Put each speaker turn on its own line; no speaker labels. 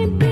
can't